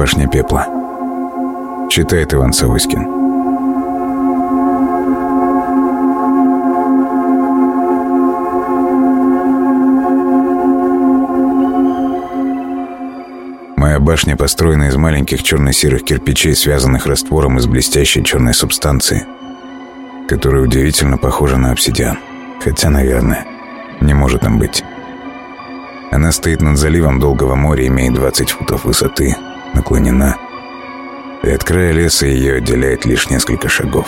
Башня пепла. Читает Иван Савоськин. Моя башня построена из маленьких черно-серых кирпичей, связанных раствором из блестящей черной субстанции, которая удивительно похожа на обсидиан. Хотя, наверное, не может им быть. Она стоит над заливом Долгого моря, имеет 20 футов высоты, наклонена, и от края леса ее отделяет лишь несколько шагов.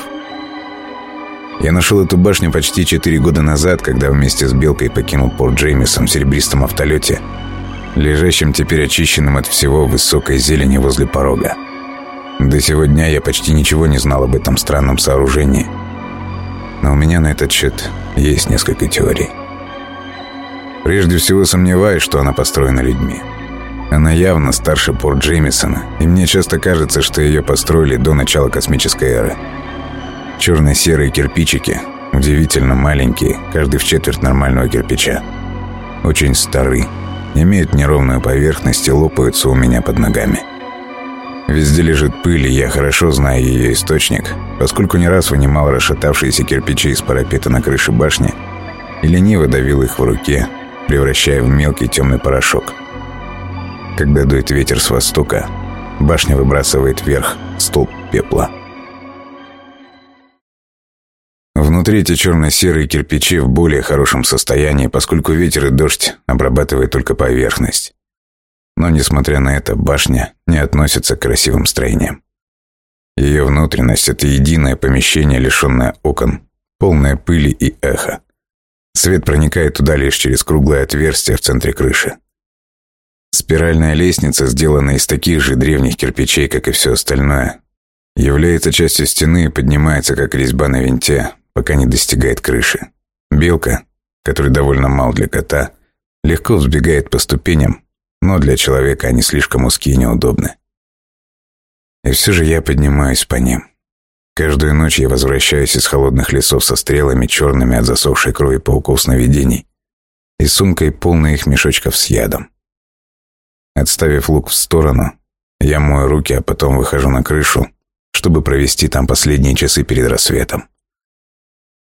Я нашел эту башню почти 4 года назад, когда вместе с Белкой покинул порт Джеймисон в серебристом автолете, лежащем теперь очищенным от всего высокой зелени возле порога. До сего дня я почти ничего не знал об этом странном сооружении, но у меня на этот счет есть несколько теорий. Прежде всего сомневаюсь, что она построена людьми. Она явно старше Порт Джеймисона, и мне часто кажется, что ее построили до начала космической эры. Черно-серые кирпичики, удивительно маленькие, каждый в четверть нормального кирпича. Очень стары, имеют неровную поверхность и лопаются у меня под ногами. Везде лежит пыль, и я хорошо знаю ее источник, поскольку не раз вынимал расшатавшиеся кирпичи из парапета на крыше башни и лениво давил их в руке, превращая в мелкий темный порошок. Когда дует ветер с востока, башня выбрасывает вверх столб пепла. Внутри эти черно-серые кирпичи в более хорошем состоянии, поскольку ветер и дождь обрабатывают только поверхность. Но, несмотря на это, башня не относится к красивым строениям. Ее внутренность – это единое помещение, лишенное окон, полное пыли и эха. Свет проникает туда лишь через круглое отверстие в центре крыши. Спиральная лестница, сделанная из таких же древних кирпичей, как и все остальное, является частью стены и поднимается, как резьба на винте, пока не достигает крыши. Белка, который довольно мал для кота, легко взбегает по ступеням, но для человека они слишком узкие и неудобны. И все же я поднимаюсь по ним. Каждую ночь я возвращаюсь из холодных лесов со стрелами, черными от засохшей крови пауков сновидений, и сумкой, полной их мешочков с ядом. Отставив лук в сторону, я мою руки, а потом выхожу на крышу, чтобы провести там последние часы перед рассветом.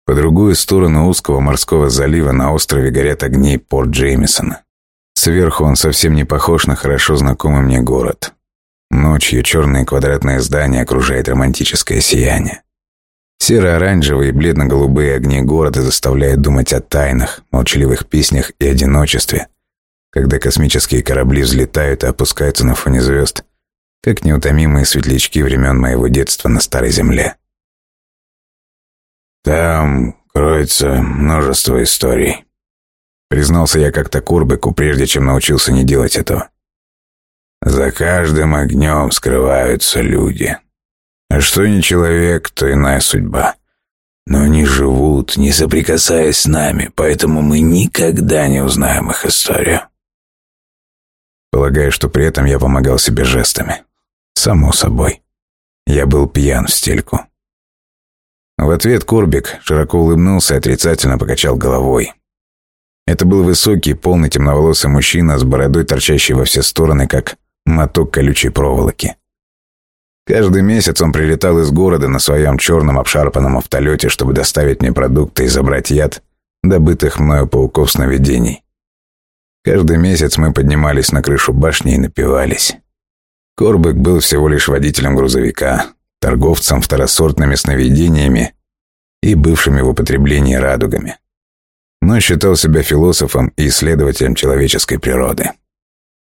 По другую сторону узкого морского залива на острове горят огни порт Джеймисона. Сверху он совсем не похож на хорошо знакомый мне город. Ночью черные квадратные здания окружает романтическое сияние. Серо-оранжевые и бледно-голубые огни города заставляют думать о тайнах, молчаливых песнях и одиночестве, когда космические корабли взлетают и опускаются на фоне звезд, как неутомимые светлячки времен моего детства на Старой Земле. «Там кроется множество историй», — признался я как-то Курбеку, прежде чем научился не делать этого. За каждым огнем скрываются люди. А что не человек, то иная судьба. Но они живут, не соприкасаясь с нами, поэтому мы никогда не узнаем их историю. Полагаю, что при этом я помогал себе жестами. Само собой. Я был пьян в стельку. В ответ Курбик широко улыбнулся и отрицательно покачал головой. Это был высокий, полный темноволосый мужчина с бородой, торчащей во все стороны, как моток колючей проволоки. Каждый месяц он прилетал из города на своем черном обшарпанном автолете, чтобы доставить мне продукты и забрать яд, добытых мною пауков сновидений. Каждый месяц мы поднимались на крышу башни и напивались. Корбек был всего лишь водителем грузовика, торговцем второсортными сновидениями и бывшими в употреблении радугами. Но считал себя философом и исследователем человеческой природы.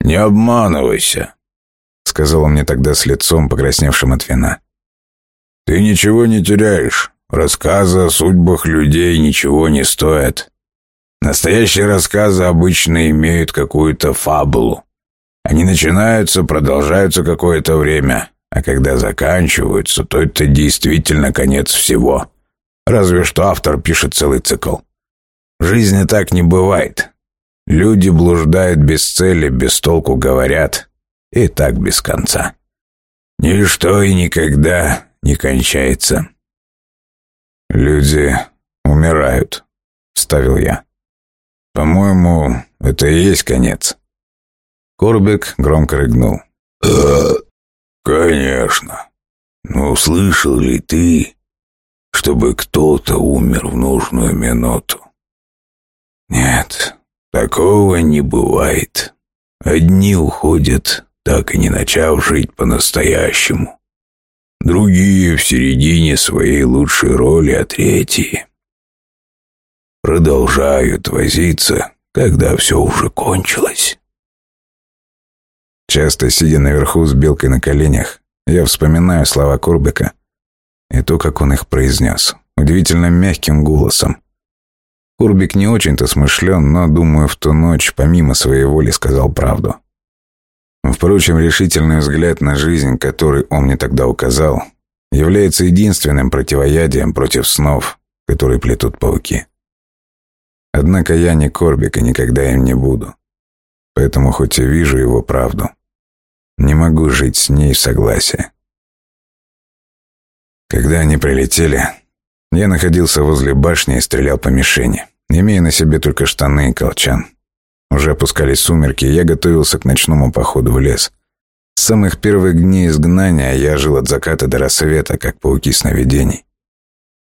«Не обманывайся», — сказал он мне тогда с лицом, покрасневшим от вина. «Ты ничего не теряешь. Рассказы о судьбах людей ничего не стоят. Настоящие рассказы обычно имеют какую-то фабулу. Они начинаются, продолжаются какое-то время, а когда заканчиваются, то это действительно конец всего. Разве что автор пишет целый цикл. В жизни так не бывает. Люди блуждают без цели, без толку говорят, и так без конца. Ничто и никогда не кончается. «Люди умирают», — вставил я. «По-моему, это и есть конец». Корбек громко рыгнул. «Конечно. Но слышал ли ты, чтобы кто-то умер в нужную минуту?» «Нет, такого не бывает. Одни уходят, так и не начав жить по-настоящему. Другие в середине своей лучшей роли, а третьи продолжают возиться, когда все уже кончилось». Часто сидя наверху с белкой на коленях, я вспоминаю слова Курбека и то, как он их произнес, удивительно мягким голосом. Курбик не очень-то смышлен, но, думаю, в ту ночь, помимо своей воли, сказал правду. Впрочем, решительный взгляд на жизнь, который он мне тогда указал, является единственным противоядием против снов, которые плетут пауки. Однако я не Корбик и никогда им не буду. Поэтому хоть и вижу его правду, не могу жить с ней в согласии. Когда они прилетели, я находился возле башни и стрелял по мишени, имея на себе только штаны и колчан. Уже опускались сумерки, и я готовился к ночному походу в лес. С самых первых дней изгнания я жил от заката до рассвета, как пауки сновидений.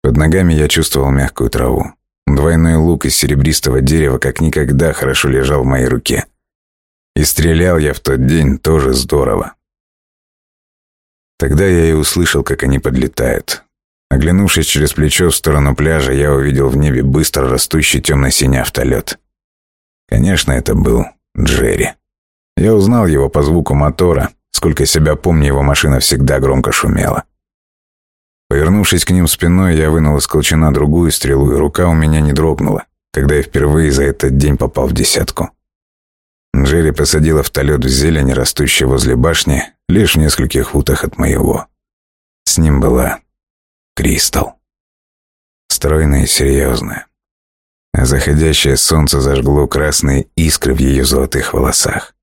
Под ногами я чувствовал мягкую траву. Двойной лук из серебристого дерева как никогда хорошо лежал в моей руке – и стрелял я в тот день тоже здорово. Тогда я и услышал, как они подлетают. Оглянувшись через плечо в сторону пляжа, я увидел в небе быстро растущий темно-синий автолет. Конечно, это был Джерри. Я узнал его по звуку мотора. Сколько себя помню, его машина всегда громко шумела. Повернувшись к ним спиной, я вынул из колчана другую стрелу, и рука у меня не дрогнула, когда я впервые за этот день попал в десятку. Джерри посадила автолет в зелень, растущей возле башни, лишь в нескольких футах от моего. С ним была Кристал. Стройная и серьезная. А заходящее солнце зажгло красные искры в ее золотых волосах.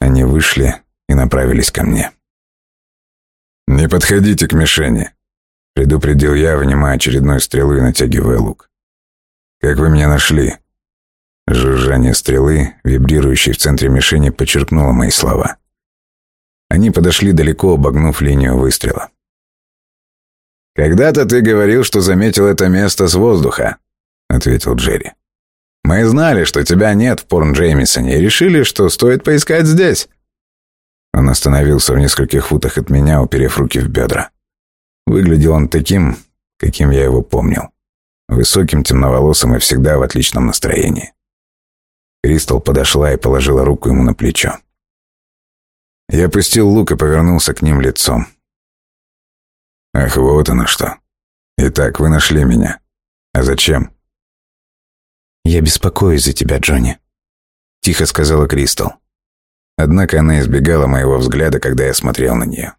Они вышли и направились ко мне. «Не подходите к мишени», — предупредил я, вынимая очередную стрелу и натягивая лук. «Как вы меня нашли?» Жужжание стрелы, вибрирующей в центре мишени, подчеркнуло мои слова. Они подошли далеко, обогнув линию выстрела. «Когда-то ты говорил, что заметил это место с воздуха», — ответил Джерри. «Мы знали, что тебя нет в Порн Джеймисоне и решили, что стоит поискать здесь». Он остановился в нескольких футах от меня, уперев руки в бедра. Выглядел он таким, каким я его помнил. Высоким, темноволосым и всегда в отличном настроении. Кристал подошла и положила руку ему на плечо. Я опустил лук и повернулся к ним лицом. «Ах, вот оно что. Итак, вы нашли меня. А зачем?» «Я беспокоюсь за тебя, Джонни», — тихо сказала Кристал. Однако она избегала моего взгляда, когда я смотрел на нее.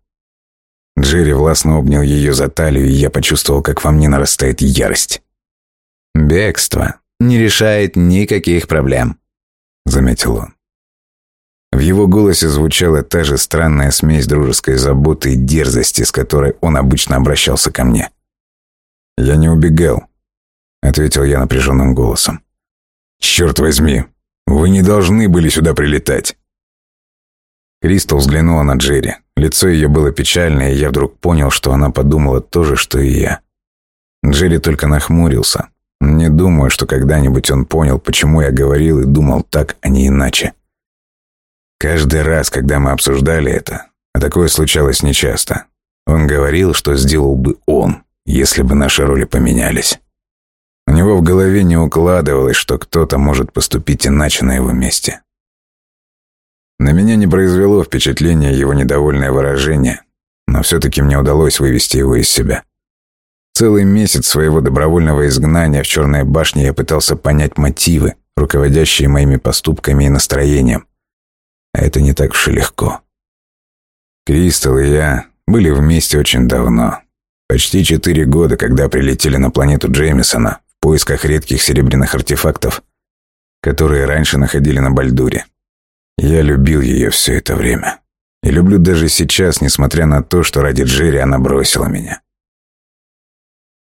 Джерри властно обнял ее за талию, и я почувствовал, как во мне нарастает ярость. «Бегство не решает никаких проблем», заметил он. В его голосе звучала та же странная смесь дружеской заботы и дерзости, с которой он обычно обращался ко мне. «Я не убегал», — ответил я напряженным голосом. «Черт возьми, вы не должны были сюда прилетать». Кристал взглянула на Джерри. Лицо ее было печальное, и я вдруг понял, что она подумала то же, что и я. Джерри только нахмурился, не думаю, что когда-нибудь он понял, почему я говорил и думал так, а не иначе. Каждый раз, когда мы обсуждали это, а такое случалось нечасто, он говорил, что сделал бы он, если бы наши роли поменялись. У него в голове не укладывалось, что кто-то может поступить иначе на его месте. На меня не произвело впечатления его недовольное выражение, но все-таки мне удалось вывести его из себя. Целый месяц своего добровольного изгнания в Черной башне я пытался понять мотивы, руководящие моими поступками и настроением. А это не так уж и легко. Кристал и я были вместе очень давно. Почти четыре года, когда прилетели на планету Джеймисона в поисках редких серебряных артефактов, которые раньше находили на Бальдуре. Я любил ее все это время. И люблю даже сейчас, несмотря на то, что ради Джерри она бросила меня.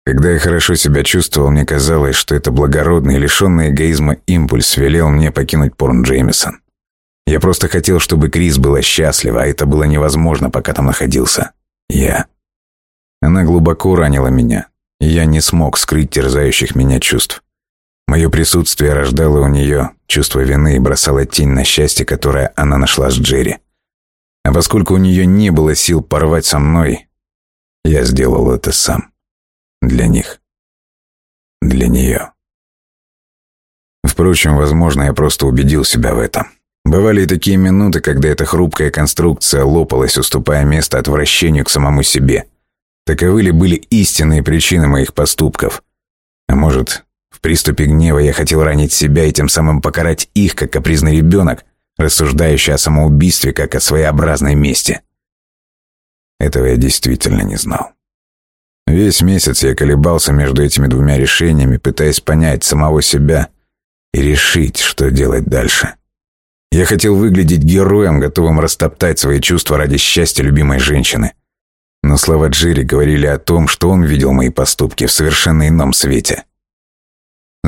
Когда я хорошо себя чувствовал, мне казалось, что это благородный, лишенный эгоизма импульс велел мне покинуть Порн Джеймисон. Я просто хотел, чтобы Крис была счастлива, а это было невозможно, пока там находился. Я. Она глубоко ранила меня, и я не смог скрыть терзающих меня чувств. Мое присутствие рождало у нее чувство вины и бросало тень на счастье, которое она нашла с Джерри. А поскольку у нее не было сил порвать со мной, я сделал это сам. Для них. Для нее. Впрочем, возможно, я просто убедил себя в этом. Бывали и такие минуты, когда эта хрупкая конструкция лопалась, уступая место отвращению к самому себе. Таковы ли были истинные причины моих поступков? А может, приступе гнева я хотел ранить себя и тем самым покарать их, как капризный ребенок, рассуждающий о самоубийстве, как о своеобразной мести? Этого я действительно не знал. Весь месяц я колебался между этими двумя решениями, пытаясь понять самого себя и решить, что делать дальше. Я хотел выглядеть героем, готовым растоптать свои чувства ради счастья любимой женщины. Но слова Джерри говорили о том, что он видел мои поступки в совершенно ином свете.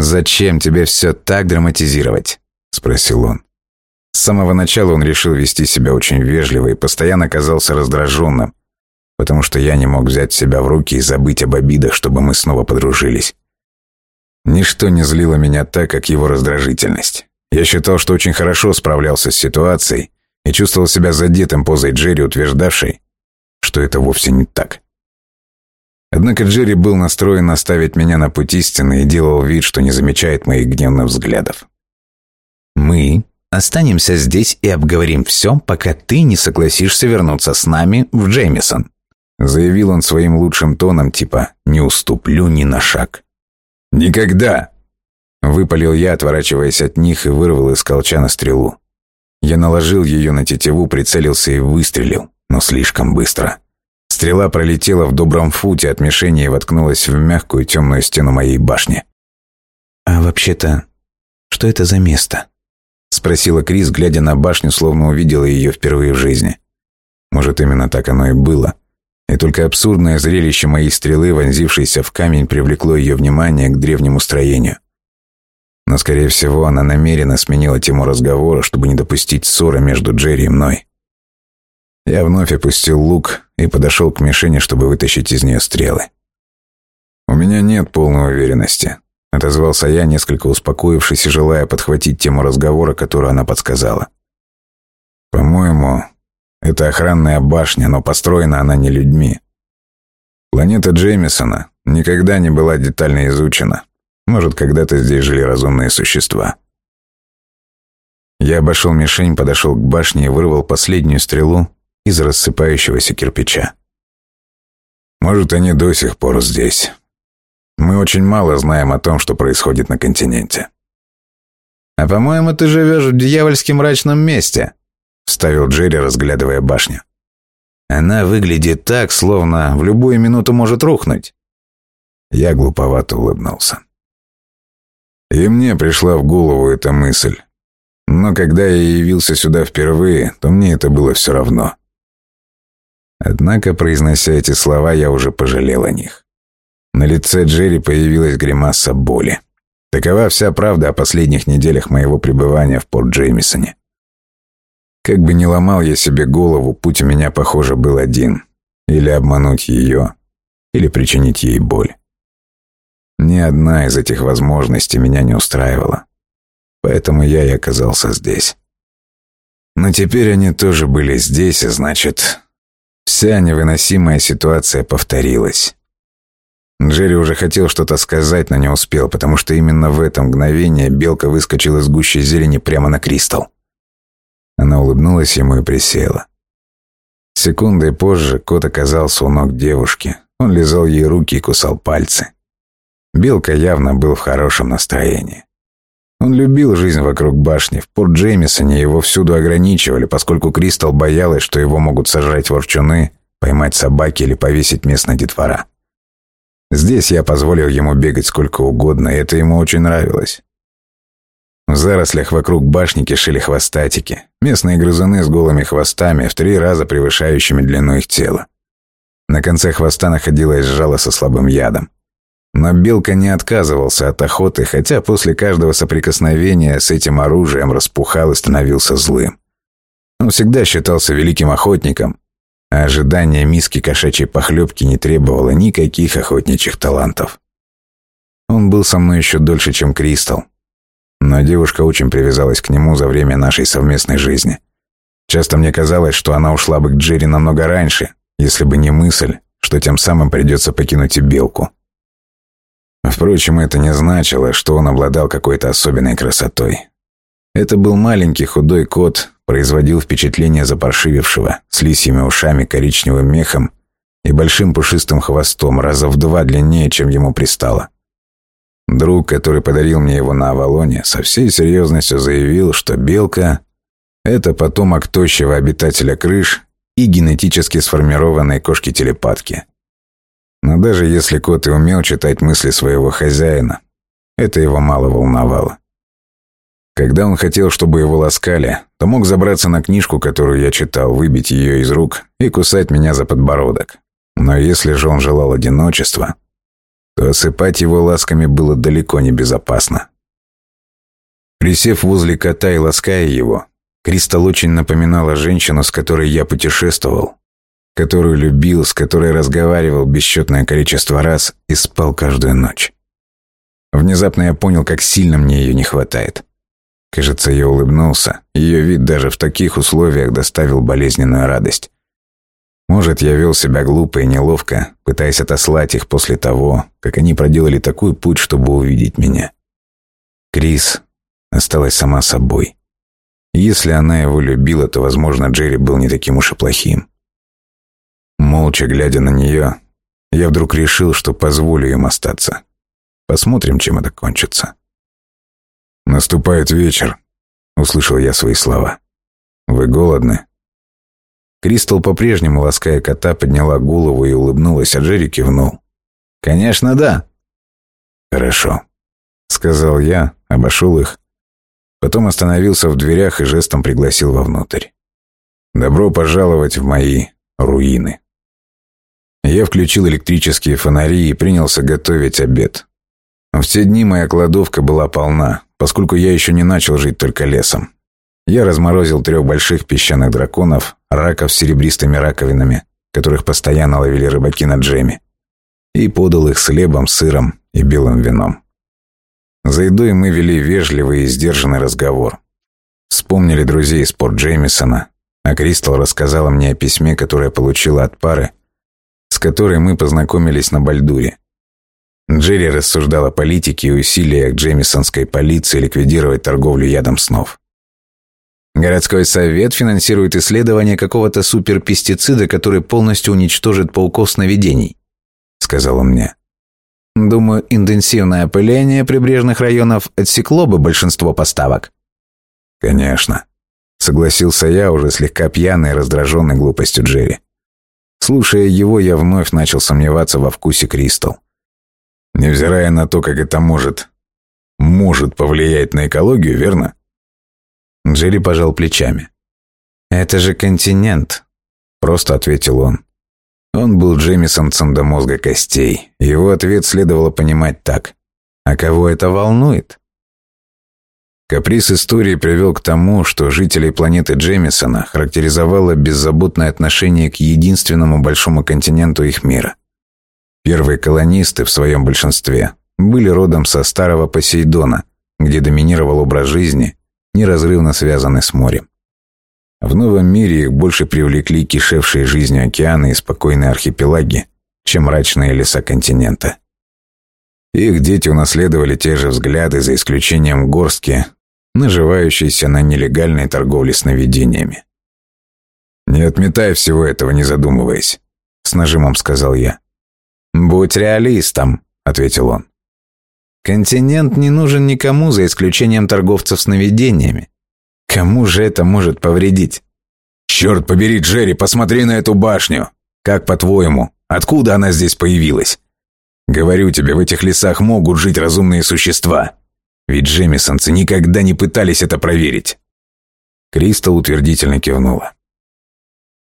«Зачем тебе все так драматизировать?» – спросил он. С самого начала он решил вести себя очень вежливо и постоянно казался раздраженным, потому что я не мог взять себя в руки и забыть об обидах, чтобы мы снова подружились. Ничто не злило меня так, как его раздражительность. Я считал, что очень хорошо справлялся с ситуацией и чувствовал себя задетым позой Джерри, утверждавшей, что это вовсе не так. Однако Джерри был настроен наставить меня на путь истины и делал вид, что не замечает моих гневных взглядов. «Мы останемся здесь и обговорим все, пока ты не согласишься вернуться с нами в Джеймисон», заявил он своим лучшим тоном, типа «не уступлю ни на шаг». «Никогда!» Выпалил я, отворачиваясь от них, и вырвал из колчана стрелу. Я наложил ее на тетиву, прицелился и выстрелил, но слишком быстро. Стрела пролетела в добром футе от мишени и воткнулась в мягкую темную стену моей башни. «А вообще-то, что это за место?» Спросила Крис, глядя на башню, словно увидела ее впервые в жизни. Может, именно так оно и было. И только абсурдное зрелище моей стрелы, вонзившейся в камень, привлекло ее внимание к древнему строению. Но, скорее всего, она намеренно сменила тему разговора, чтобы не допустить ссоры между Джерри и мной. Я вновь опустил лук и подошел к мишени, чтобы вытащить из нее стрелы. «У меня нет полной уверенности», — отозвался я, несколько успокоившись и желая подхватить тему разговора, которую она подсказала. «По-моему, это охранная башня, но построена она не людьми. Планета Джеймисона никогда не была детально изучена. Может, когда-то здесь жили разумные существа. Я обошел мишень, подошел к башне и вырвал последнюю стрелу из рассыпающегося кирпича. Может, они до сих пор здесь. Мы очень мало знаем о том, что происходит на континенте. «А по-моему, ты живешь в дьявольски мрачном месте», — вставил Джерри, разглядывая башню. «Она выглядит так, словно в любую минуту может рухнуть». Я глуповато улыбнулся. И мне пришла в голову эта мысль. Но когда я явился сюда впервые, то мне это было все равно. Однако, произнося эти слова, я уже пожалел о них. На лице Джерри появилась гримаса боли. Такова вся правда о последних неделях моего пребывания в Порт Джеймисоне. Как бы ни ломал я себе голову, путь у меня, похоже, был один. Или обмануть ее, или причинить ей боль. Ни одна из этих возможностей меня не устраивала. Поэтому я и оказался здесь. Но теперь они тоже были здесь, и значит, вся невыносимая ситуация повторилась. Джерри уже хотел что-то сказать, но не успел, потому что именно в это мгновение белка выскочила из гущей зелени прямо на Кристал. Она улыбнулась ему и присела. Секундой позже кот оказался у ног девушки. Он лизал ей руки и кусал пальцы. Белка явно был в хорошем настроении. Он любил жизнь вокруг башни. В порт Джеймисоне его всюду ограничивали, поскольку Кристал боялась, что его могут сожрать ворчуны, поймать собаки или повесить местная детвора. Здесь я позволил ему бегать сколько угодно, и это ему очень нравилось. В зарослях вокруг башни кишели хвостатики, местные грызуны с голыми хвостами, в три раза превышающими длину их тела. На конце хвоста находилось жало со слабым ядом. Но Белка не отказывался от охоты, хотя после каждого соприкосновения с этим оружием распухал и становился злым. Он всегда считался великим охотником, а ожидание миски кошачьей похлебки не требовало никаких охотничьих талантов. Он был со мной еще дольше, чем Кристал. Но девушка очень привязалась к нему за время нашей совместной жизни. Часто мне казалось, что она ушла бы к Джерри намного раньше, если бы не мысль, что тем самым придется покинуть и Белку. Впрочем, это не значило, что он обладал какой-то особенной красотой. Это был маленький худой кот, производил впечатление запаршивившего, с лисьими ушами, коричневым мехом и большим пушистым хвостом, раза в два длиннее, чем ему пристало. Друг, который подарил мне его на Авалоне, со всей серьезностью заявил, что белка – это потомок тощего обитателя крыш и генетически сформированной кошки-телепатки. Но даже если кот и умел читать мысли своего хозяина, это его мало волновало. Когда он хотел, чтобы его ласкали, то мог забраться на книжку, которую я читал, выбить ее из рук и кусать меня за подбородок. Но если же он желал одиночества, то осыпать его ласками было далеко не безопасно. Присев возле кота и лаская его, Кристал очень напоминала женщину, с которой я путешествовал, которую любил, с которой разговаривал бесчетное количество раз и спал каждую ночь. Внезапно я понял, как сильно мне ее не хватает. Кажется, я улыбнулся. Ее вид даже в таких условиях доставил болезненную радость. Может, я вел себя глупо и неловко, пытаясь отослать их после того, как они проделали такой путь, чтобы увидеть меня. Крис осталась сама собой. Если она его любила, то, возможно, Джерри был не таким уж и плохим. Молча глядя на нее, я вдруг решил, что позволю им остаться. Посмотрим, чем это кончится. «Наступает вечер», — услышал я свои слова. «Вы голодны?» Кристал, по-прежнему лаская кота, подняла голову и улыбнулась, а Джерри кивнул. «Конечно, да». «Хорошо», — сказал я, обошел их. Потом остановился в дверях и жестом пригласил вовнутрь. «Добро пожаловать в мои руины». Я включил электрические фонари и принялся готовить обед. В те дни моя кладовка была полна, поскольку я еще не начал жить только лесом. Я разморозил трех больших песчаных драконов, раков с серебристыми раковинами, которых постоянно ловили рыбаки на джеме, и подал их с хлебом, сыром и белым вином. За едой мы вели вежливый и сдержанный разговор. Вспомнили друзей из Порт Джеймисона, а Кристал рассказала мне о письме, которое получила от пары, с которой мы познакомились на Бальдуре. Джерри рассуждал о политике и усилиях джеймисонской полиции ликвидировать торговлю ядом снов. Городской совет финансирует исследование какого-то суперпестицида, который полностью уничтожит пауков сновидений, сказал он мне. Думаю, интенсивное опыление прибрежных районов отсекло бы большинство поставок. Конечно, согласился я, уже слегка пьяный и раздраженный глупостью Джерри. Слушая его, я вновь начал сомневаться во вкусе Кристал. Невзирая на то, как это может... может повлиять на экологию, верно? Джерри пожал плечами. «Это же континент», — просто ответил он. Он был Джемисонцем до мозга костей. Его ответ следовало понимать так. А кого это волнует? Каприз истории привел к тому, что жителей планеты Джемисона характеризовало беззаботное отношение к единственному большому континенту их мира. Первые колонисты в своем большинстве были родом со старого Посейдона, где доминировал образ жизни, неразрывно связанный с морем. В новом мире их больше привлекли кишевшие жизнью океаны и спокойные архипелаги, чем мрачные леса континента. Их дети унаследовали те же взгляды, за исключением горстки, наживающиеся на нелегальной торговле сновидениями. «Не отметай всего этого, не задумываясь», — с нажимом сказал я. «Будь реалистом», — ответил он. «Континент не нужен никому, за исключением торговцев сновидениями. Кому же это может повредить? Черт побери, Джерри, посмотри на эту башню. Как по-твоему, откуда она здесь появилась? Говорю тебе, в этих лесах могут жить разумные существа. Ведь джемисонцы никогда не пытались это проверить. Кристал утвердительно кивнула.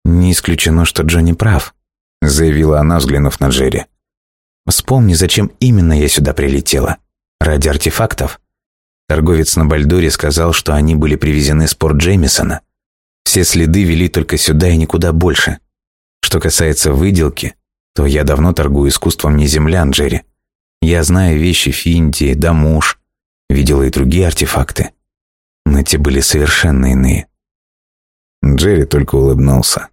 «Не исключено, что Джонни прав», — заявила она, взглянув на Джерри. «Вспомни, зачем именно я сюда прилетела. Ради артефактов. Торговец на Бальдоре сказал, что они были привезены с порт Джеймисона. Все следы вели только сюда и никуда больше. Что касается выделки, то я давно торгую искусством не землян, Джерри. Я знаю вещи Финдии, Дамуш, видела и другие артефакты. Но те были совершенно иные. Джерри только улыбнулся.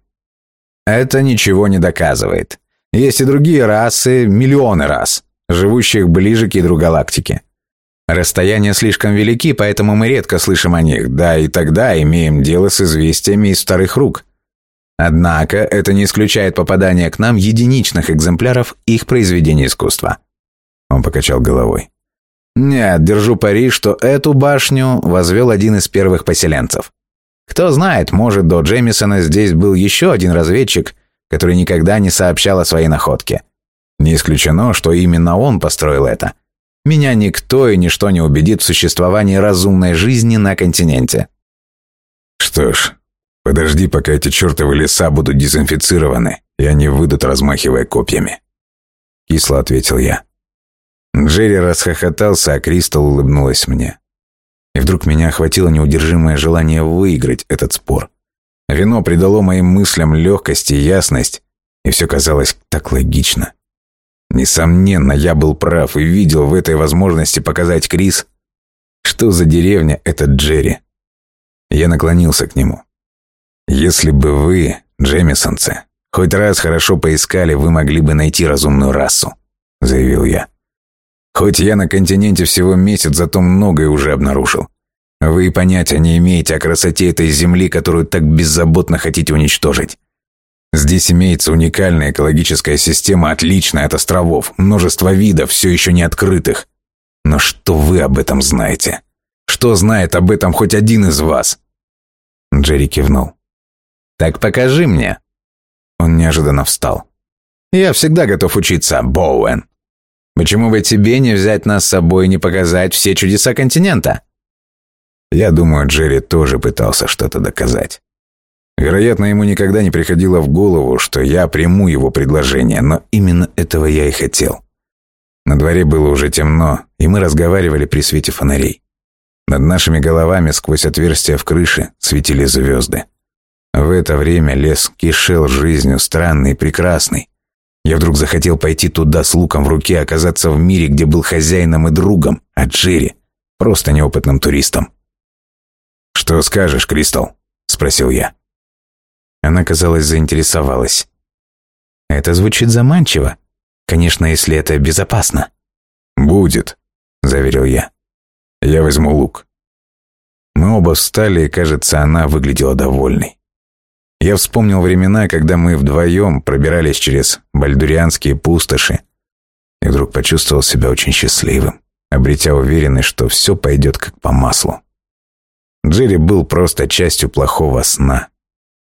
Это ничего не доказывает. Есть и другие расы, миллионы рас, живущих ближе к ядру галактики. Расстояния слишком велики, поэтому мы редко слышим о них, да и тогда имеем дело с известиями из старых рук. Однако это не исключает попадания к нам единичных экземпляров их произведений искусства. Он покачал головой. Нет, держу пари, что эту башню возвел один из первых поселенцев. Кто знает, может, до Джемисона здесь был еще один разведчик, который никогда не сообщал о своей находке. Не исключено, что именно он построил это – меня никто и ничто не убедит в существовании разумной жизни на континенте. Что ж, подожди, пока эти чертовы леса будут дезинфицированы, и они выйдут, размахивая копьями. Кисло ответил я. Джерри расхохотался, а Кристал улыбнулась мне. И вдруг меня охватило неудержимое желание выиграть этот спор. Вино придало моим мыслям легкость и ясность, и все казалось так логично. Несомненно, я был прав и видел в этой возможности показать Крис, что за деревня этот Джерри. Я наклонился к нему. Если бы вы, Джемисонцы, хоть раз хорошо поискали, вы могли бы найти разумную расу, заявил я. Хоть я на континенте всего месяц, зато многое уже обнаружил. Вы и понятия не имеете о красоте этой земли, которую так беззаботно хотите уничтожить. Здесь имеется уникальная экологическая система, отличная от островов, множество видов, все еще не открытых. Но что вы об этом знаете? Что знает об этом хоть один из вас?» Джерри кивнул. «Так покажи мне». Он неожиданно встал. «Я всегда готов учиться, Боуэн. Почему бы тебе не взять нас с собой и не показать все чудеса континента?» Я думаю, Джерри тоже пытался что-то доказать. Вероятно, ему никогда не приходило в голову, что я приму его предложение, но именно этого я и хотел. На дворе было уже темно, и мы разговаривали при свете фонарей. Над нашими головами сквозь отверстия в крыше светили звезды. В это время лес кишел жизнью, странный прекрасный. Я вдруг захотел пойти туда с луком в руке, оказаться в мире, где был хозяином и другом, а Джерри — просто неопытным туристом. «Что скажешь, Кристал?» — спросил я. Она, казалось, заинтересовалась. «Это звучит заманчиво. Конечно, если это безопасно». «Будет», — заверил я. «Я возьму лук». Мы оба встали, и, кажется, она выглядела довольной. Я вспомнил времена, когда мы вдвоем пробирались через бальдурианские пустоши, и вдруг почувствовал себя очень счастливым, обретя уверенность, что все пойдет как по маслу. Джерри был просто частью плохого сна.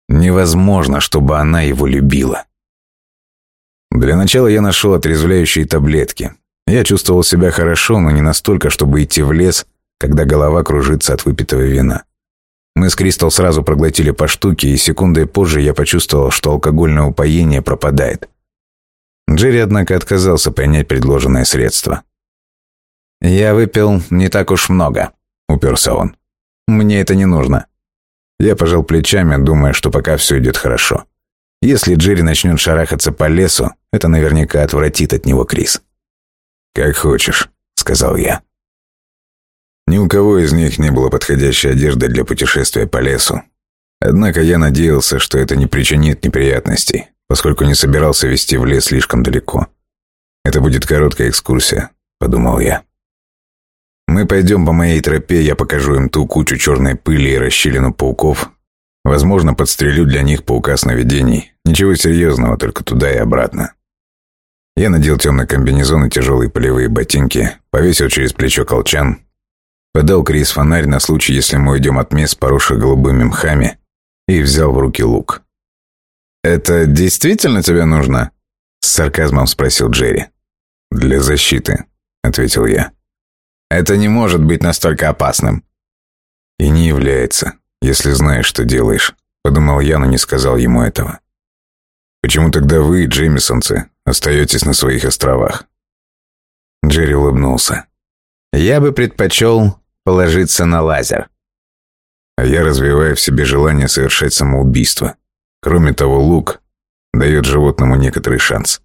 Невозможно, чтобы она его любила. Для начала я нашел отрезвляющие таблетки. Я чувствовал себя хорошо, но не настолько, чтобы идти в лес, когда голова кружится от выпитого вина. Мы с Кристал сразу проглотили по штуке, и секундой позже я почувствовал, что алкогольное упоение пропадает. Джерри, однако, отказался принять предложенное средство. «Я выпил не так уж много», — уперся он. «Мне это не нужно. Я пожал плечами, думая, что пока все идет хорошо. Если Джерри начнет шарахаться по лесу, это наверняка отвратит от него Крис. «Как хочешь», — сказал я. Ни у кого из них не было подходящей одежды для путешествия по лесу. Однако я надеялся, что это не причинит неприятностей, поскольку не собирался вести в лес слишком далеко. Это будет короткая экскурсия, подумал я. Мы пойдем по моей тропе, я покажу им ту кучу черной пыли и расщелину пауков. Возможно, подстрелю для них паука сновидений. Ничего серьезного, только туда и обратно. Я надел темный комбинезон и тяжелые полевые ботинки, повесил через плечо колчан, подал Крис фонарь на случай, если мы уйдем от мест, поросших голубыми мхами, и взял в руки лук. «Это действительно тебе нужно?» — с сарказмом спросил Джерри. «Для защиты», — ответил я. Это не может быть настолько опасным. И не является, если знаешь, что делаешь, подумал я, но не сказал ему этого. Почему тогда вы, Джеймисонцы, остаетесь на своих островах? Джерри улыбнулся. Я бы предпочел положиться на лазер. а я развиваю в себе желание совершать самоубийство. Кроме того, лук дает животному некоторый шанс.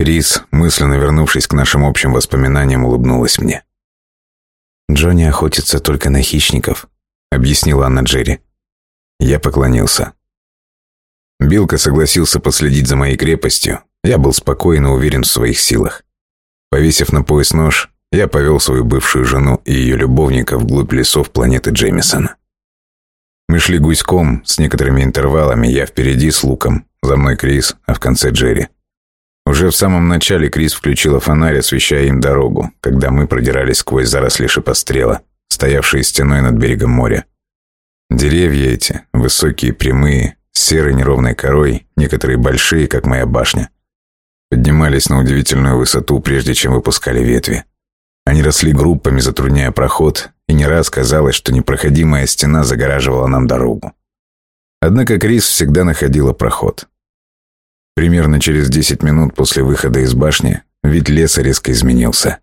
Рис, мысленно вернувшись к нашим общим воспоминаниям, улыбнулась мне. «Джонни охотится только на хищников», — объяснила Анна Джерри. Я поклонился. Билка согласился последить за моей крепостью. Я был спокоен и уверен в своих силах. Повесив на пояс нож, я повел свою бывшую жену и ее любовника вглубь лесов планеты Джеймисона. Мы шли гуськом, с некоторыми интервалами, я впереди с луком, за мной Крис, а в конце Джерри. Уже в самом начале Крис включила фонарь, освещая им дорогу, когда мы продирались сквозь заросли шипострела, стоявшие стеной над берегом моря. Деревья эти, высокие, прямые, с серой неровной корой, некоторые большие, как моя башня, поднимались на удивительную высоту, прежде чем выпускали ветви. Они росли группами, затрудняя проход, и не раз казалось, что непроходимая стена загораживала нам дорогу. Однако Крис всегда находила проход. Примерно через 10 минут после выхода из башни вид леса резко изменился.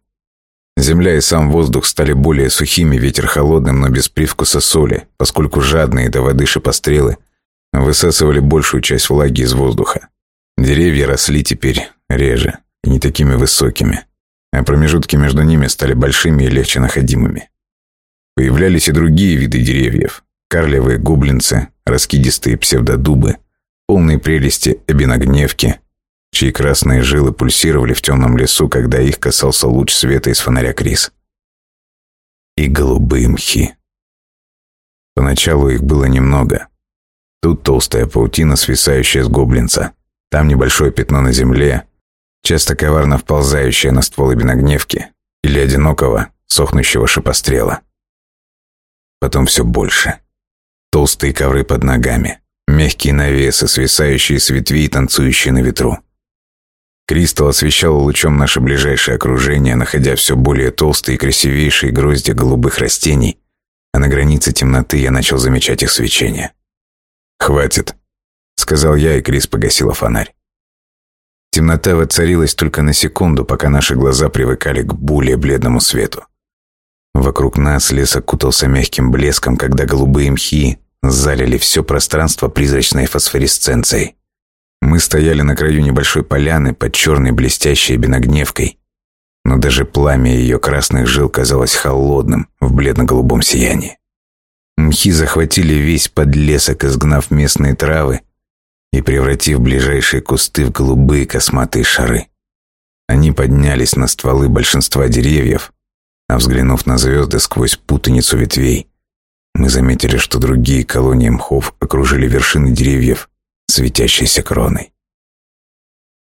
Земля и сам воздух стали более сухими, ветер холодным, но без привкуса соли, поскольку жадные до воды шипострелы высасывали большую часть влаги из воздуха. Деревья росли теперь реже и не такими высокими, а промежутки между ними стали большими и легче находимыми. Появлялись и другие виды деревьев. Карлевые гоблинцы, раскидистые псевдодубы, полные прелести эбиногневки, чьи красные жилы пульсировали в темном лесу, когда их касался луч света из фонаря Крис. И голубые мхи. Поначалу их было немного. Тут толстая паутина, свисающая с гоблинца. Там небольшое пятно на земле, часто коварно вползающее на ствол эбиногневки или одинокого, сохнущего шипострела. Потом все больше. Толстые ковры под ногами, мягкие навесы, свисающие с ветвей танцующие на ветру. Кристалл освещал лучом наше ближайшее окружение, находя все более толстые и красивейшие грозди голубых растений, а на границе темноты я начал замечать их свечение. «Хватит», — сказал я, и Крис погасила фонарь. Темнота воцарилась только на секунду, пока наши глаза привыкали к более бледному свету. Вокруг нас лес окутался мягким блеском, когда голубые мхи залили все пространство призрачной фосфоресценцией. Мы стояли на краю небольшой поляны под черной блестящей биногневкой, но даже пламя ее красных жил казалось холодным в бледно-голубом сиянии. Мхи захватили весь подлесок, изгнав местные травы и превратив ближайшие кусты в голубые косматые шары. Они поднялись на стволы большинства деревьев, а взглянув на звезды сквозь путаницу ветвей, мы заметили, что другие колонии мхов окружили вершины деревьев светящейся кроной.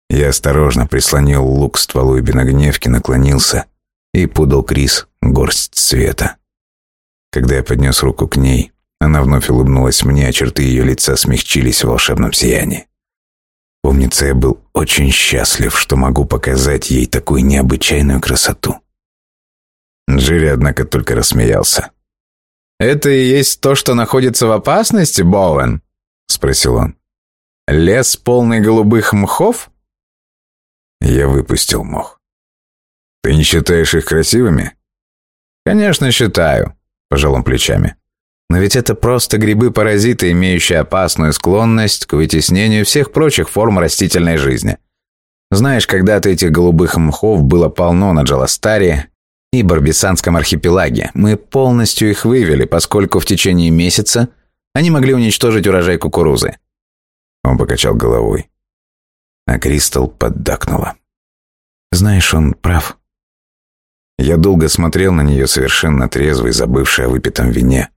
Я осторожно прислонил лук к стволу биногневки, наклонился и подал Крис горсть света. Когда я поднес руку к ней, она вновь улыбнулась мне, а черты ее лица смягчились в волшебном сиянии. Помнится, я был очень счастлив, что могу показать ей такую необычайную красоту. Джерри, однако, только рассмеялся. «Это и есть то, что находится в опасности, Боуэн?» — спросил он. «Лес, полный голубых мхов?» Я выпустил мох. «Ты не считаешь их красивыми?» «Конечно, считаю», — пожал он плечами. «Но ведь это просто грибы-паразиты, имеющие опасную склонность к вытеснению всех прочих форм растительной жизни. Знаешь, когда-то этих голубых мхов было полно на Джаластаре и Барбисанском архипелаге. Мы полностью их вывели, поскольку в течение месяца они могли уничтожить урожай кукурузы. Он покачал головой. А Кристал поддакнула. Знаешь, он прав. Я долго смотрел на нее совершенно трезвый, забывший о выпитом вине.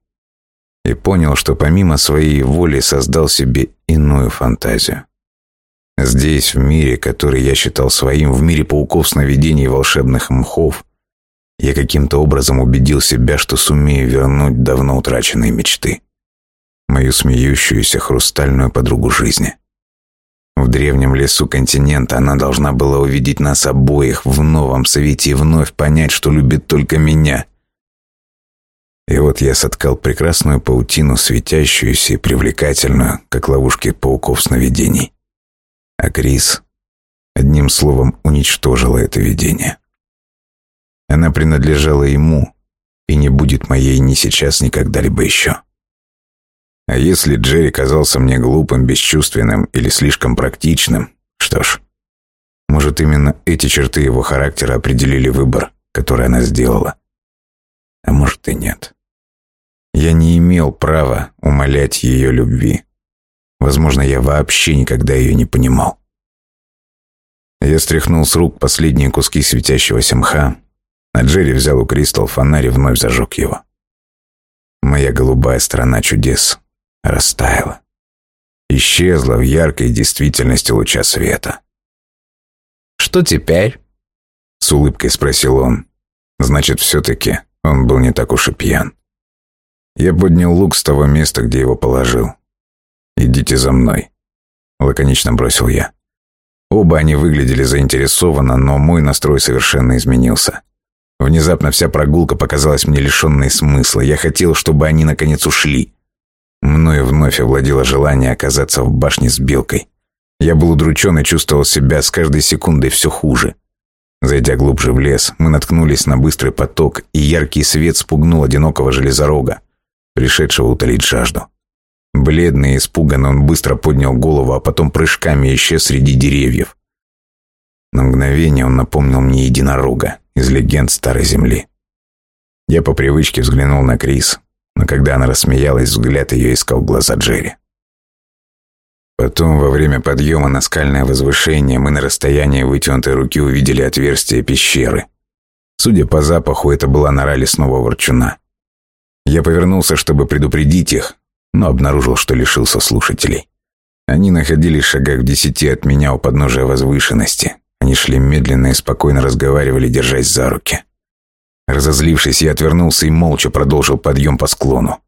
И понял, что помимо своей воли создал себе иную фантазию. Здесь, в мире, который я считал своим, в мире пауков сновидений и волшебных мхов, я каким-то образом убедил себя, что сумею вернуть давно утраченные мечты. Мою смеющуюся хрустальную подругу жизни. В древнем лесу континента она должна была увидеть нас обоих в новом свете и вновь понять, что любит только меня. И вот я соткал прекрасную паутину, светящуюся и привлекательную, как ловушки пауков сновидений. А Крис одним словом уничтожила это видение. Она принадлежала ему и не будет моей ни сейчас, ни когда-либо еще. А если Джерри казался мне глупым, бесчувственным или слишком практичным, что ж, может, именно эти черты его характера определили выбор, который она сделала. А может и нет. Я не имел права умолять ее любви. Возможно, я вообще никогда ее не понимал. Я стряхнул с рук последние куски светящегося мха, а Джерри взял у Кристал фонарь и вновь зажег его. Моя голубая страна чудес растаяла. Исчезла в яркой действительности луча света. «Что теперь?» — с улыбкой спросил он. Значит, все-таки он был не так уж и пьян. Я поднял лук с того места, где его положил. «Идите за мной», — лаконично бросил я. Оба они выглядели заинтересованно, но мой настрой совершенно изменился. Внезапно вся прогулка показалась мне лишенной смысла. Я хотел, чтобы они наконец ушли. Мною вновь овладело желание оказаться в башне с белкой. Я был удручен и чувствовал себя с каждой секундой все хуже. Зайдя глубже в лес, мы наткнулись на быстрый поток, и яркий свет спугнул одинокого железорога, пришедшего утолить жажду. Бледный и испуганный он быстро поднял голову, а потом прыжками исчез среди деревьев. На мгновение он напомнил мне единорога из легенд Старой Земли. Я по привычке взглянул на Крис, но когда она рассмеялась, взгляд ее искал глаза Джерри. Потом, во время подъема на скальное возвышение, мы на расстоянии вытянутой руки увидели отверстие пещеры. Судя по запаху, это была нора лесного ворчуна. Я повернулся, чтобы предупредить их, но обнаружил, что лишился слушателей. Они находились в шагах в десяти от меня у подножия возвышенности. Они шли медленно и спокойно разговаривали, держась за руки. Разозлившись, я отвернулся и молча продолжил подъем по склону.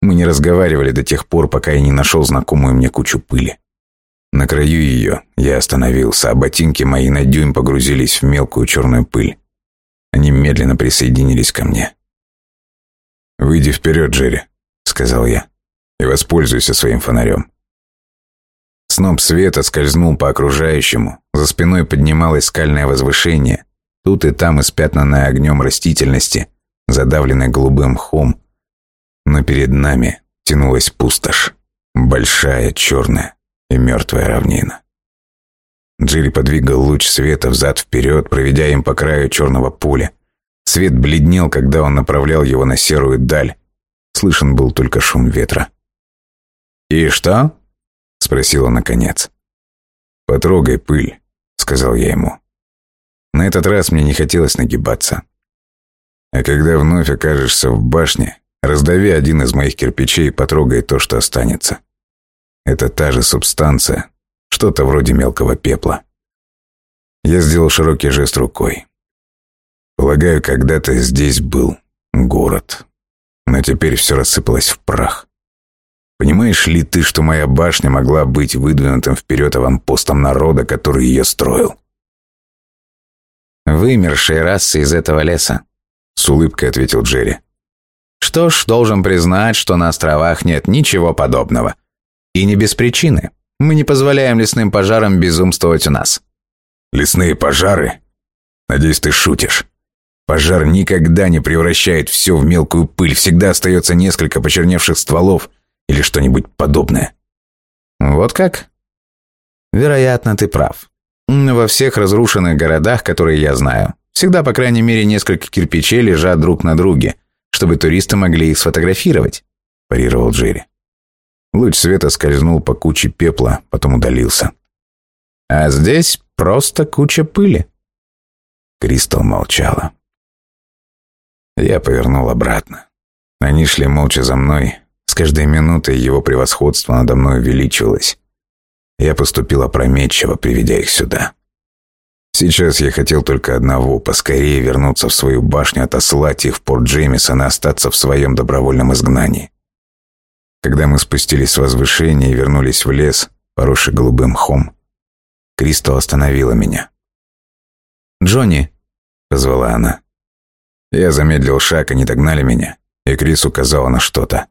Мы не разговаривали до тех пор, пока я не нашел знакомую мне кучу пыли. На краю ее я остановился, а ботинки мои на дюйм погрузились в мелкую черную пыль. Они медленно присоединились ко мне. «Выйди вперед, Джерри», — сказал я и воспользуйся своим фонарем. Сноп света скользнул по окружающему, за спиной поднималось скальное возвышение, тут и там испятнанное огнем растительности, задавленное голубым мхом, но перед нами тянулась пустошь, большая, черная и мертвая равнина. Джилли подвигал луч света взад-вперед, проведя им по краю черного поля. Свет бледнел, когда он направлял его на серую даль. Слышен был только шум ветра. «И что?» — спросил он наконец. «Потрогай пыль», — сказал я ему. На этот раз мне не хотелось нагибаться. А когда вновь окажешься в башне, раздави один из моих кирпичей и потрогай то, что останется. Это та же субстанция, что-то вроде мелкого пепла. Я сделал широкий жест рукой. Полагаю, когда-то здесь был город, но теперь все рассыпалось в прах. Понимаешь ли ты, что моя башня могла быть выдвинутым вперед аванпостом народа, который ее строил? «Вымершие расы из этого леса», — с улыбкой ответил Джерри. «Что ж, должен признать, что на островах нет ничего подобного. И не без причины. Мы не позволяем лесным пожарам безумствовать у нас». «Лесные пожары? Надеюсь, ты шутишь. Пожар никогда не превращает все в мелкую пыль, всегда остается несколько почерневших стволов» или что-нибудь подобное. Вот как? Вероятно, ты прав. Во всех разрушенных городах, которые я знаю, всегда, по крайней мере, несколько кирпичей лежат друг на друге, чтобы туристы могли их сфотографировать, парировал Джерри. Луч света скользнул по куче пепла, потом удалился. А здесь просто куча пыли. Кристал молчала. Я повернул обратно. Они шли молча за мной, с каждой минутой его превосходство надо мной увеличивалось. Я поступил опрометчиво, приведя их сюда. Сейчас я хотел только одного – поскорее вернуться в свою башню, отослать их в порт Джеймисон и остаться в своем добровольном изгнании. Когда мы спустились с возвышения и вернулись в лес, поросший голубым мхом, Кристал остановила меня. «Джонни!» – позвала она. Я замедлил шаг, они догнали меня, и Крис указала на что-то.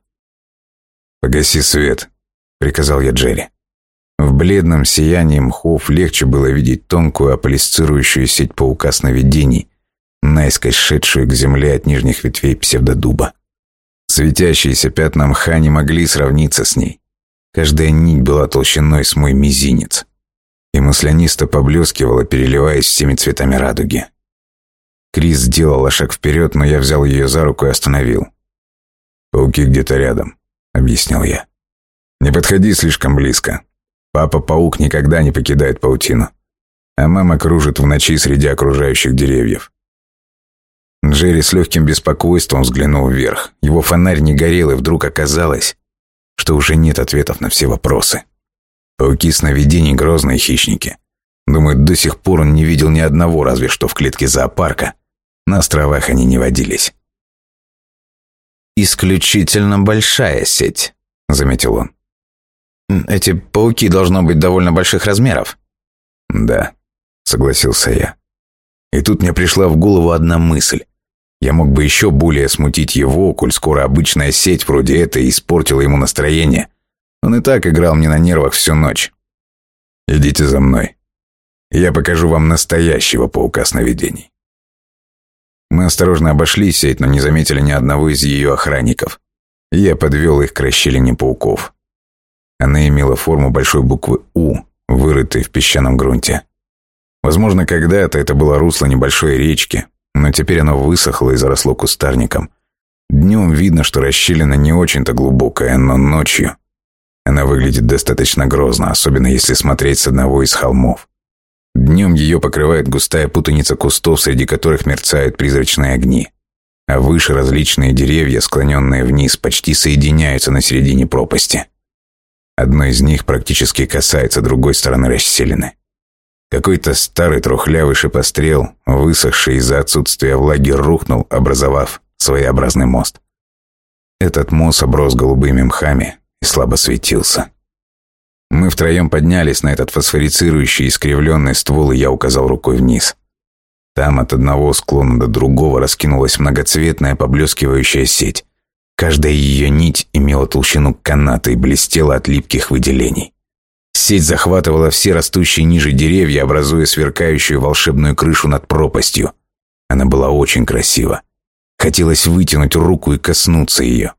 «Погаси свет», — приказал я Джерри. В бледном сиянии мхов легче было видеть тонкую аполисцирующую сеть паука сновидений, наискось шедшую к земле от нижних ветвей псевдодуба. Светящиеся пятна мха не могли сравниться с ней. Каждая нить была толщиной с мой мизинец и маслянисто поблескивала, переливаясь всеми цветами радуги. Крис сделала шаг вперед, но я взял ее за руку и остановил. «Пауки где-то рядом», — объяснил я. «Не подходи слишком близко. Папа-паук никогда не покидает паутину, а мама кружит в ночи среди окружающих деревьев». Джерри с легким беспокойством взглянул вверх. Его фонарь не горел, и вдруг оказалось, что уже нет ответов на все вопросы. Пауки сновидений – грозные хищники. Думаю, до сих пор он не видел ни одного, разве что в клетке зоопарка. На островах они не водились. «Исключительно большая сеть», — заметил он. «Эти пауки должно быть довольно больших размеров». «Да», — согласился я. И тут мне пришла в голову одна мысль. Я мог бы еще более смутить его, коль скоро обычная сеть вроде этой испортила ему настроение — он и так играл мне на нервах всю ночь. Идите за мной. Я покажу вам настоящего паука сновидений. Мы осторожно обошли сеть, но не заметили ни одного из ее охранников. Я подвел их к расщелине пауков. Она имела форму большой буквы «У», вырытой в песчаном грунте. Возможно, когда-то это было русло небольшой речки, но теперь оно высохло и заросло кустарником. Днем видно, что расщелина не очень-то глубокая, но ночью она выглядит достаточно грозно, особенно если смотреть с одного из холмов. Днем ее покрывает густая путаница кустов, среди которых мерцают призрачные огни. А выше различные деревья, склоненные вниз, почти соединяются на середине пропасти. Одно из них практически касается другой стороны расселены. Какой-то старый трухлявый шипострел, высохший из-за отсутствия влаги, рухнул, образовав своеобразный мост. Этот мост оброс голубыми мхами, и слабо светился. Мы втроем поднялись на этот фосфорицирующий искривленный ствол, и я указал рукой вниз. Там от одного склона до другого раскинулась многоцветная поблескивающая сеть. Каждая ее нить имела толщину каната и блестела от липких выделений. Сеть захватывала все растущие ниже деревья, образуя сверкающую волшебную крышу над пропастью. Она была очень красива. Хотелось вытянуть руку и коснуться ее.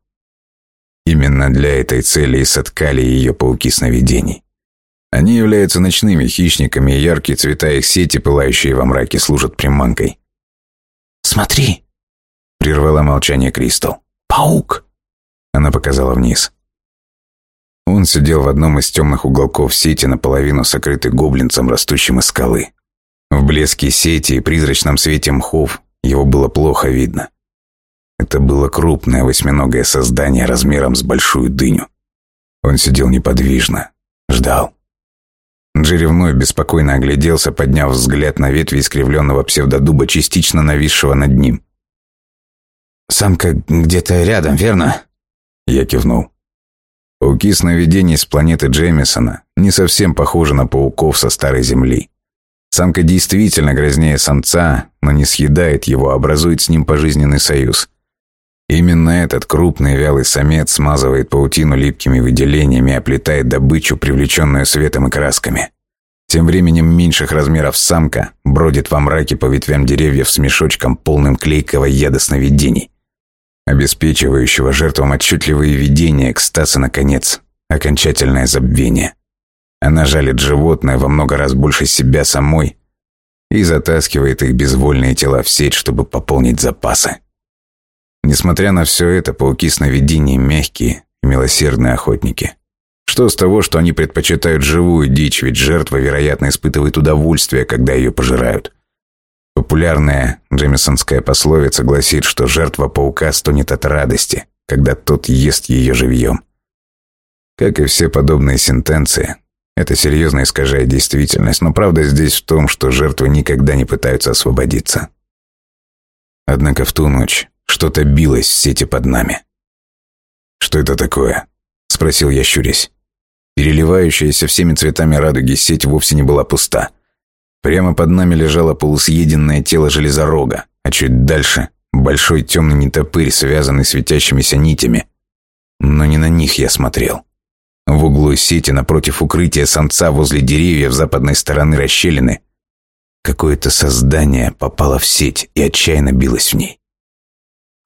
Именно для этой цели и соткали ее пауки сновидений. Они являются ночными хищниками, и яркие цвета их сети, пылающие во мраке, служат приманкой. «Смотри!» — прервала молчание Кристал. «Паук!» Она показала вниз. Он сидел в одном из темных уголков сети, наполовину сокрытый гоблинцем, растущим из скалы. В блеске сети и призрачном свете мхов его было плохо видно. Это было крупное восьминогое создание размером с большую дыню. Он сидел неподвижно, ждал. Джерри вновь беспокойно огляделся, подняв взгляд на ветви искривленного псевдодуба, частично нависшего над ним. «Самка где-то рядом, верно?» Я кивнул. Пауки сновидений с планеты Джемисона не совсем похожи на пауков со Старой Земли. Самка действительно грознее самца, но не съедает его, а образует с ним пожизненный союз. Именно этот крупный вялый самец смазывает паутину липкими выделениями и оплетает добычу, привлеченную светом и красками. Тем временем меньших размеров самка бродит во мраке по ветвям деревьев с мешочком, полным клейкого яда сновидений, обеспечивающего жертвам отчетливые видения, экстаз и, наконец, окончательное забвение. Она жалит животное во много раз больше себя самой и затаскивает их безвольные тела в сеть, чтобы пополнить запасы. Несмотря на все это, пауки сновидений мягкие и милосердные охотники. Что с того, что они предпочитают живую дичь, ведь жертва, вероятно, испытывает удовольствие, когда ее пожирают. Популярная джемисонская пословица гласит, что жертва паука стонет от радости, когда тот ест ее живьем. Как и все подобные сентенции, это серьезно искажает действительность, но правда здесь в том, что жертвы никогда не пытаются освободиться. Однако в ту ночь что-то билось в сети под нами. «Что это такое?» – спросил я, щурясь. Переливающаяся всеми цветами радуги сеть вовсе не была пуста. Прямо под нами лежало полусъеденное тело железорога, а чуть дальше – большой темный нетопырь, связанный светящимися нитями. Но не на них я смотрел. В углу сети, напротив укрытия самца возле деревьев западной стороны расщелины, какое-то создание попало в сеть и отчаянно билось в ней.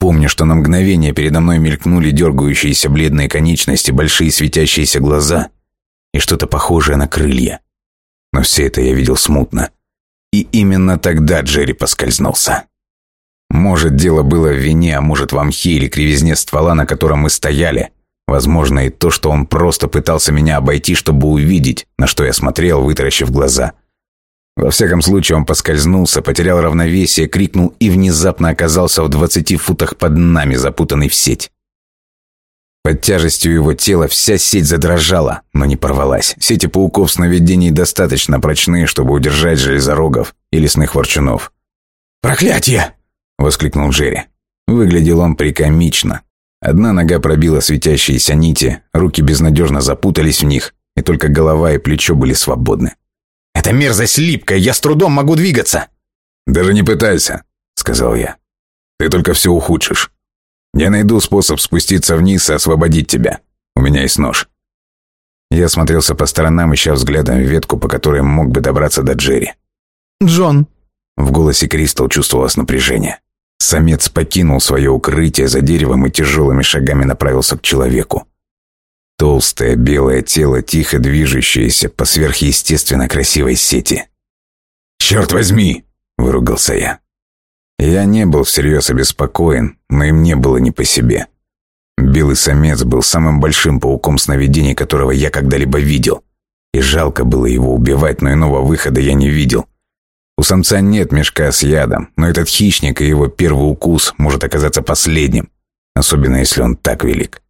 Помню, что на мгновение передо мной мелькнули дергающиеся бледные конечности, большие светящиеся глаза и что-то похожее на крылья. Но все это я видел смутно. И именно тогда Джерри поскользнулся. Может, дело было в вине, а может, в мхе или кривизне ствола, на котором мы стояли. Возможно, и то, что он просто пытался меня обойти, чтобы увидеть, на что я смотрел, вытаращив глаза. Во всяком случае, он поскользнулся, потерял равновесие, крикнул и внезапно оказался в двадцати футах под нами, запутанный в сеть. Под тяжестью его тела вся сеть задрожала, но не порвалась. Сети пауков сновидений достаточно прочные, чтобы удержать железорогов и лесных ворчунов. «Проклятие!» — воскликнул Джерри. Выглядел он прикомично. Одна нога пробила светящиеся нити, руки безнадежно запутались в них, и только голова и плечо были свободны. «Эта мерзость липкая, я с трудом могу двигаться!» «Даже не пытайся», — сказал я. «Ты только все ухудшишь. Я найду способ спуститься вниз и освободить тебя. У меня есть нож». Я смотрелся по сторонам, ища взглядом ветку, по которой мог бы добраться до Джерри. «Джон!» В голосе Кристал чувствовалось напряжение. Самец покинул свое укрытие за деревом и тяжелыми шагами направился к человеку. Толстое белое тело, тихо движущееся по сверхъестественно красивой сети. «Черт возьми!» – выругался я. Я не был всерьез обеспокоен, но и мне было не по себе. Белый самец был самым большим пауком сновидений, которого я когда-либо видел. И жалко было его убивать, но иного выхода я не видел. У самца нет мешка с ядом, но этот хищник и его первый укус может оказаться последним, особенно если он так велик.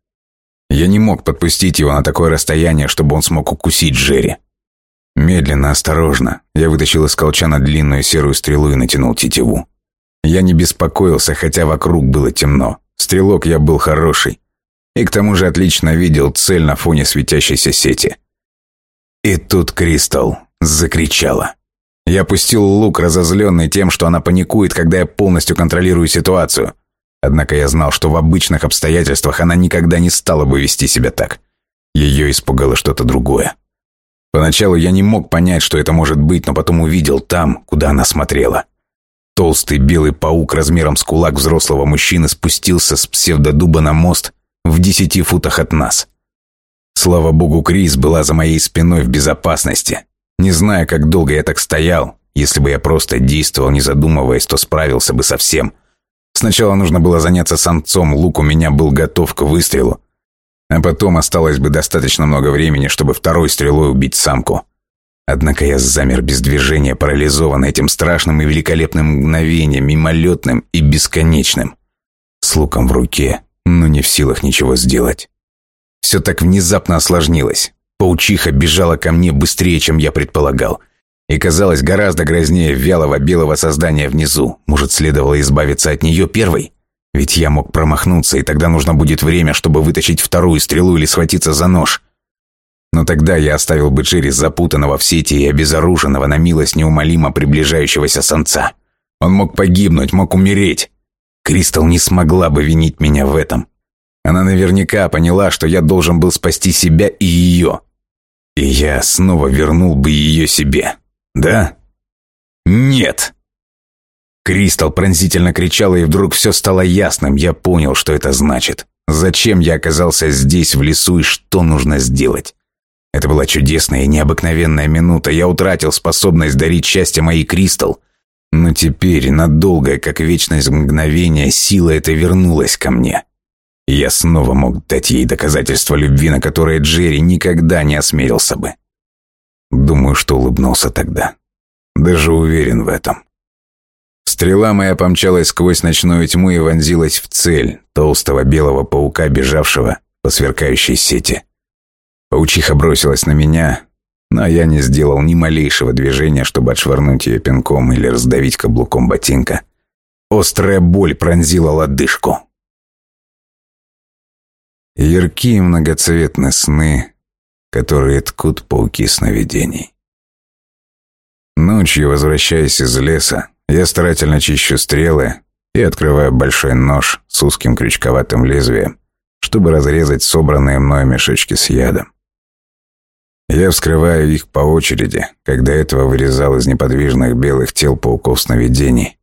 Я не мог подпустить его на такое расстояние, чтобы он смог укусить Джерри. Медленно, осторожно, я вытащил из колчана длинную серую стрелу и натянул тетиву. Я не беспокоился, хотя вокруг было темно. Стрелок я был хороший. И к тому же отлично видел цель на фоне светящейся сети. И тут Кристал закричала. Я опустил лук, разозленный тем, что она паникует, когда я полностью контролирую ситуацию. Однако я знал, что в обычных обстоятельствах она никогда не стала бы вести себя так. Ее испугало что-то другое. Поначалу я не мог понять, что это может быть, но потом увидел там, куда она смотрела. Толстый белый паук размером с кулак взрослого мужчины спустился с псевдодуба на мост в десяти футах от нас. Слава богу, Крис была за моей спиной в безопасности. Не знаю, как долго я так стоял. Если бы я просто действовал, не задумываясь, то справился бы со всем – Сначала нужно было заняться самцом, лук у меня был готов к выстрелу. А потом осталось бы достаточно много времени, чтобы второй стрелой убить самку. Однако я замер без движения, парализован этим страшным и великолепным мгновением, мимолетным и бесконечным. С луком в руке, но не в силах ничего сделать. Все так внезапно осложнилось. Паучиха бежала ко мне быстрее, чем я предполагал – и казалось гораздо грознее вялого белого создания внизу. Может, следовало избавиться от нее первой? Ведь я мог промахнуться, и тогда нужно будет время, чтобы вытащить вторую стрелу или схватиться за нож. Но тогда я оставил бы Джерри запутанного в сети и обезоруженного на милость неумолимо приближающегося самца. Он мог погибнуть, мог умереть. Кристал не смогла бы винить меня в этом. Она наверняка поняла, что я должен был спасти себя и ее. И я снова вернул бы ее себе. Да? Нет. Кристал пронзительно кричала, и вдруг все стало ясным. Я понял, что это значит. Зачем я оказался здесь, в лесу, и что нужно сделать. Это была чудесная и необыкновенная минута. Я утратил способность дарить счастье моей Кристал. Но теперь, надолго, как вечность мгновения, сила эта вернулась ко мне. Я снова мог дать ей доказательство любви, на которое Джерри никогда не осмелился бы. Думаю, что улыбнулся тогда. Даже уверен в этом. Стрела моя помчалась сквозь ночную тьму и вонзилась в цель толстого белого паука, бежавшего по сверкающей сети. Паучиха бросилась на меня, но я не сделал ни малейшего движения, чтобы отшвырнуть ее пинком или раздавить каблуком ботинка. Острая боль пронзила лодыжку. Яркие многоцветные сны которые ткут пауки сновидений. Ночью, возвращаясь из леса, я старательно чищу стрелы и открываю большой нож с узким крючковатым лезвием, чтобы разрезать собранные мною мешочки с ядом. Я вскрываю их по очереди, когда этого вырезал из неподвижных белых тел пауков сновидений,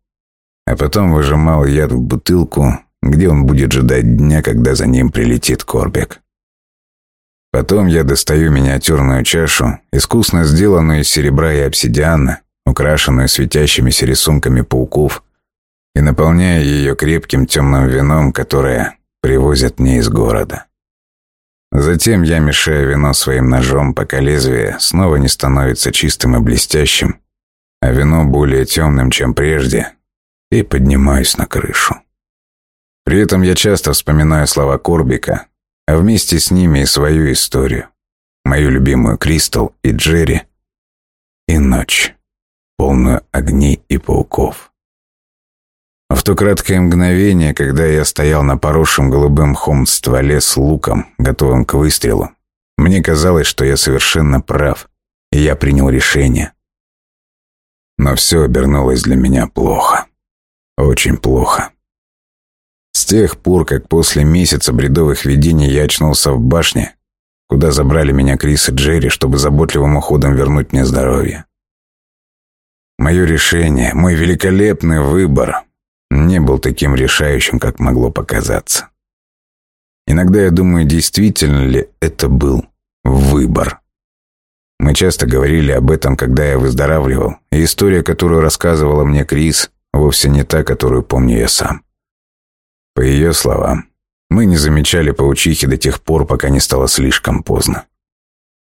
а потом выжимал яд в бутылку где он будет ждать дня, когда за ним прилетит Корбек. Потом я достаю миниатюрную чашу, искусно сделанную из серебра и обсидиана, украшенную светящимися рисунками пауков, и наполняю ее крепким темным вином, которое привозят мне из города. Затем я мешаю вино своим ножом, пока лезвие снова не становится чистым и блестящим, а вино более темным, чем прежде, и поднимаюсь на крышу. При этом я часто вспоминаю слова Корбика, а вместе с ними и свою историю, мою любимую Кристал и Джерри, и ночь, полную огней и пауков. В то краткое мгновение, когда я стоял на поросшем голубым мхом стволе с луком, готовым к выстрелу, мне казалось, что я совершенно прав, и я принял решение. Но все обернулось для меня плохо. Очень плохо. Тех пор, как после месяца бредовых видений я очнулся в башне, куда забрали меня Крис и Джерри, чтобы заботливым уходом вернуть мне здоровье. Мое решение, мой великолепный выбор не был таким решающим, как могло показаться. Иногда я думаю, действительно ли это был выбор. Мы часто говорили об этом, когда я выздоравливал, и история, которую рассказывала мне Крис, вовсе не та, которую помню я сам. По ее словам, мы не замечали паучихи до тех пор, пока не стало слишком поздно.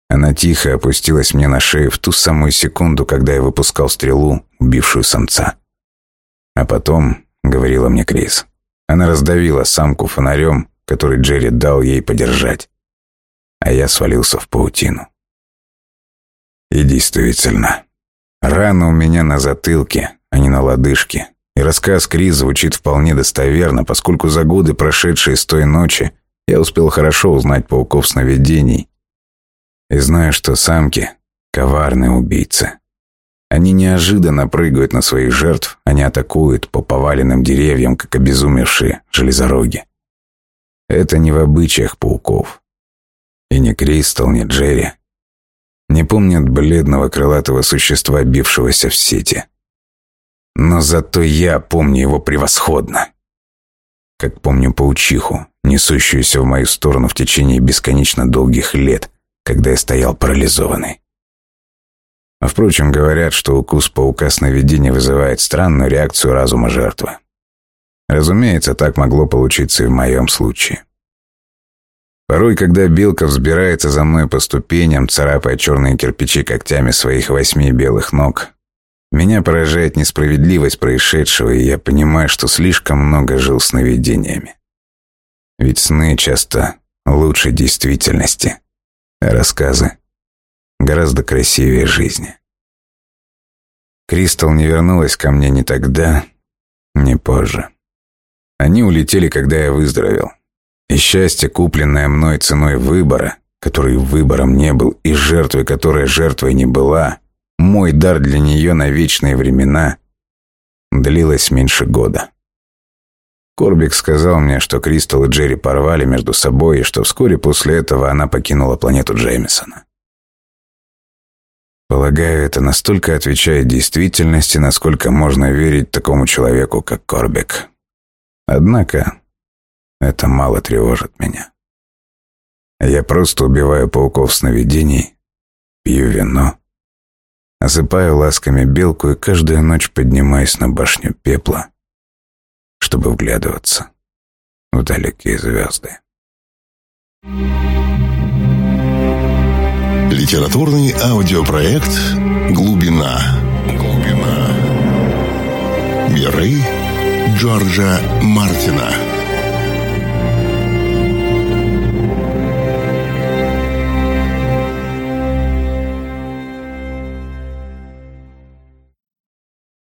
Она тихо опустилась мне на шею в ту самую секунду, когда я выпускал стрелу, убившую самца. А потом, говорила мне Крис, она раздавила самку фонарем, который Джерри дал ей подержать. А я свалился в паутину. И действительно, рана у меня на затылке, а не на лодыжке, и рассказ Крис звучит вполне достоверно, поскольку за годы, прошедшие с той ночи, я успел хорошо узнать пауков сновидений. И знаю, что самки — коварные убийцы. Они неожиданно прыгают на своих жертв, они атакуют по поваленным деревьям, как обезумевшие железороги. Это не в обычаях пауков. И ни Кристал, ни Джерри не помнят бледного крылатого существа, бившегося в сети. Но зато я помню его превосходно. Как помню паучиху, несущуюся в мою сторону в течение бесконечно долгих лет, когда я стоял парализованный. А впрочем, говорят, что укус паука сновидения вызывает странную реакцию разума жертвы. Разумеется, так могло получиться и в моем случае. Порой, когда белка взбирается за мной по ступеням, царапая черные кирпичи когтями своих восьми белых ног, меня поражает несправедливость происшедшего, и я понимаю, что слишком много жил сновидениями. Ведь сны часто лучше действительности, а рассказы гораздо красивее жизни. Кристал не вернулась ко мне ни тогда, ни позже. Они улетели, когда я выздоровел. И счастье, купленное мной ценой выбора, который выбором не был, и жертвой, которая жертвой не была, мой дар для нее на вечные времена длилось меньше года. Корбик сказал мне, что Кристал и Джерри порвали между собой, и что вскоре после этого она покинула планету Джеймисона. Полагаю, это настолько отвечает действительности, насколько можно верить такому человеку, как Корбик. Однако, это мало тревожит меня. Я просто убиваю пауков сновидений, пью вино, осыпаю ласками белку и каждую ночь поднимаюсь на башню пепла, чтобы вглядываться в далекие звезды. Литературный аудиопроект «Глубина». Глубина. Миры Джорджа Мартина.